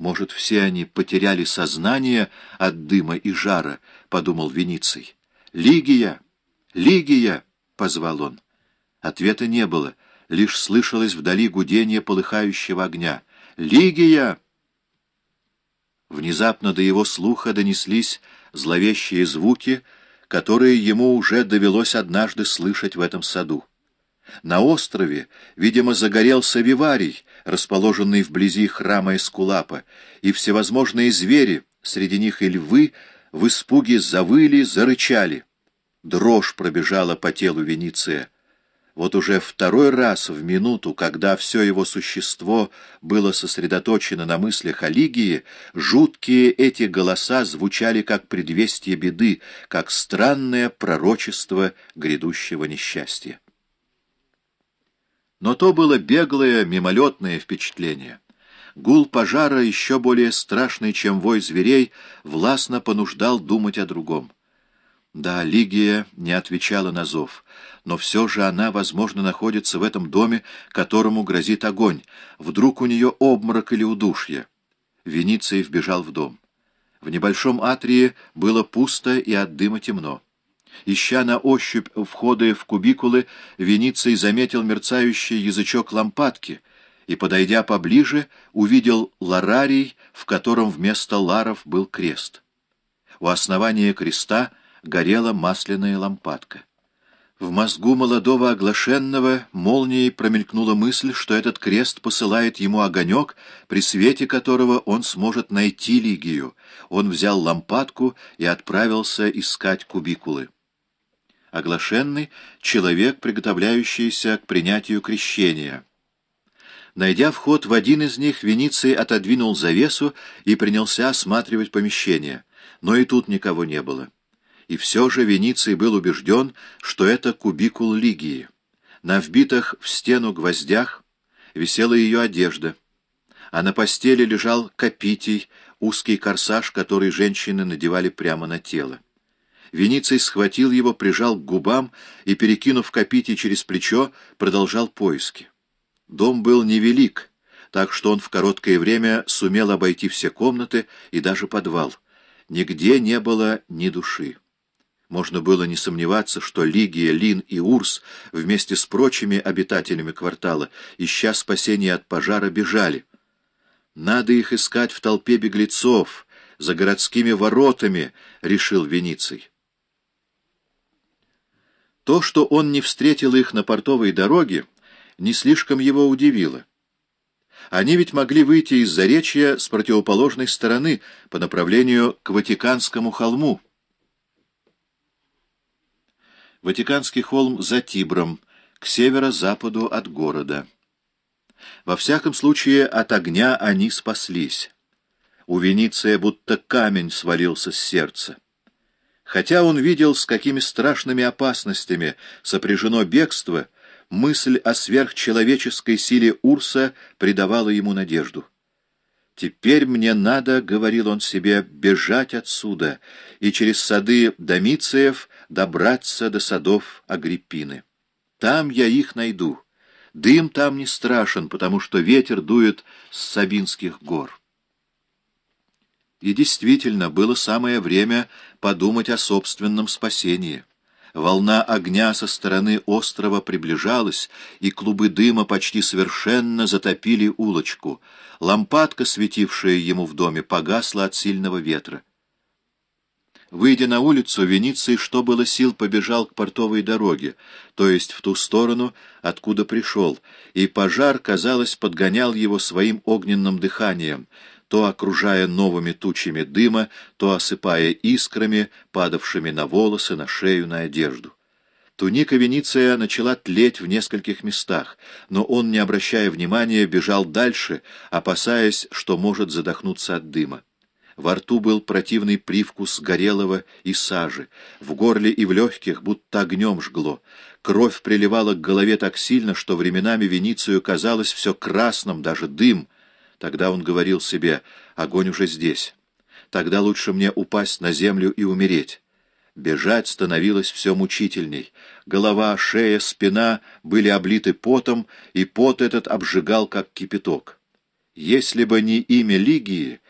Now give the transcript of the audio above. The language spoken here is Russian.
Может, все они потеряли сознание от дыма и жара, — подумал Вениций. «Лигия! Лигия!» — позвал он. Ответа не было, лишь слышалось вдали гудение полыхающего огня. «Лигия!» Внезапно до его слуха донеслись зловещие звуки, которые ему уже довелось однажды слышать в этом саду. На острове, видимо, загорелся виварий, расположенный вблизи храма Эскулапа, и всевозможные звери, среди них и львы, в испуге завыли, зарычали. Дрожь пробежала по телу Вениция. Вот уже второй раз в минуту, когда все его существо было сосредоточено на мыслях о Лигии, жуткие эти голоса звучали как предвестие беды, как странное пророчество грядущего несчастья. Но то было беглое, мимолетное впечатление. Гул пожара, еще более страшный, чем вой зверей, властно понуждал думать о другом. Да, Лигия не отвечала на зов, но все же она, возможно, находится в этом доме, которому грозит огонь. Вдруг у нее обморок или удушье. Вениций вбежал в дом. В небольшом атрии было пусто и от дыма темно. Ища на ощупь входы в кубикулы, Вениций заметил мерцающий язычок лампадки и, подойдя поближе, увидел ларарий, в котором вместо ларов был крест. У основания креста горела масляная лампадка. В мозгу молодого оглашенного молнией промелькнула мысль, что этот крест посылает ему огонек, при свете которого он сможет найти Лигию. Он взял лампадку и отправился искать кубикулы оглашенный человек, приготовляющийся к принятию крещения. Найдя вход в один из них, Вениций отодвинул завесу и принялся осматривать помещение, но и тут никого не было. И все же Вениций был убежден, что это кубикул Лигии. На вбитых в стену гвоздях висела ее одежда, а на постели лежал копитий, узкий корсаж, который женщины надевали прямо на тело. Вениций схватил его, прижал к губам и, перекинув копити через плечо, продолжал поиски. Дом был невелик, так что он в короткое время сумел обойти все комнаты и даже подвал. Нигде не было ни души. Можно было не сомневаться, что Лигия, Лин и Урс вместе с прочими обитателями квартала, ища спасения от пожара, бежали. «Надо их искать в толпе беглецов, за городскими воротами», — решил Вениций. То, что он не встретил их на портовой дороге, не слишком его удивило. Они ведь могли выйти из Заречья с противоположной стороны, по направлению к Ватиканскому холму. Ватиканский холм за Тибром, к северо-западу от города. Во всяком случае, от огня они спаслись. У Вениция будто камень свалился с сердца. Хотя он видел, с какими страшными опасностями сопряжено бегство, мысль о сверхчеловеческой силе Урса придавала ему надежду. «Теперь мне надо, — говорил он себе, — бежать отсюда и через сады Домициев добраться до садов Агриппины. Там я их найду. Дым там не страшен, потому что ветер дует с Сабинских гор». И действительно, было самое время подумать о собственном спасении. Волна огня со стороны острова приближалась, и клубы дыма почти совершенно затопили улочку. Лампадка, светившая ему в доме, погасла от сильного ветра. Выйдя на улицу, Вениций, что было сил, побежал к портовой дороге, то есть в ту сторону, откуда пришел, и пожар, казалось, подгонял его своим огненным дыханием, то окружая новыми тучами дыма, то осыпая искрами, падавшими на волосы, на шею, на одежду. Туника Вениция начала тлеть в нескольких местах, но он, не обращая внимания, бежал дальше, опасаясь, что может задохнуться от дыма. Во рту был противный привкус горелого и сажи, в горле и в легких будто огнем жгло. Кровь приливала к голове так сильно, что временами Веницию казалось все красным, даже дым — Тогда он говорил себе, огонь уже здесь. Тогда лучше мне упасть на землю и умереть. Бежать становилось все мучительней. Голова, шея, спина были облиты потом, и пот этот обжигал, как кипяток. Если бы не имя Лигии,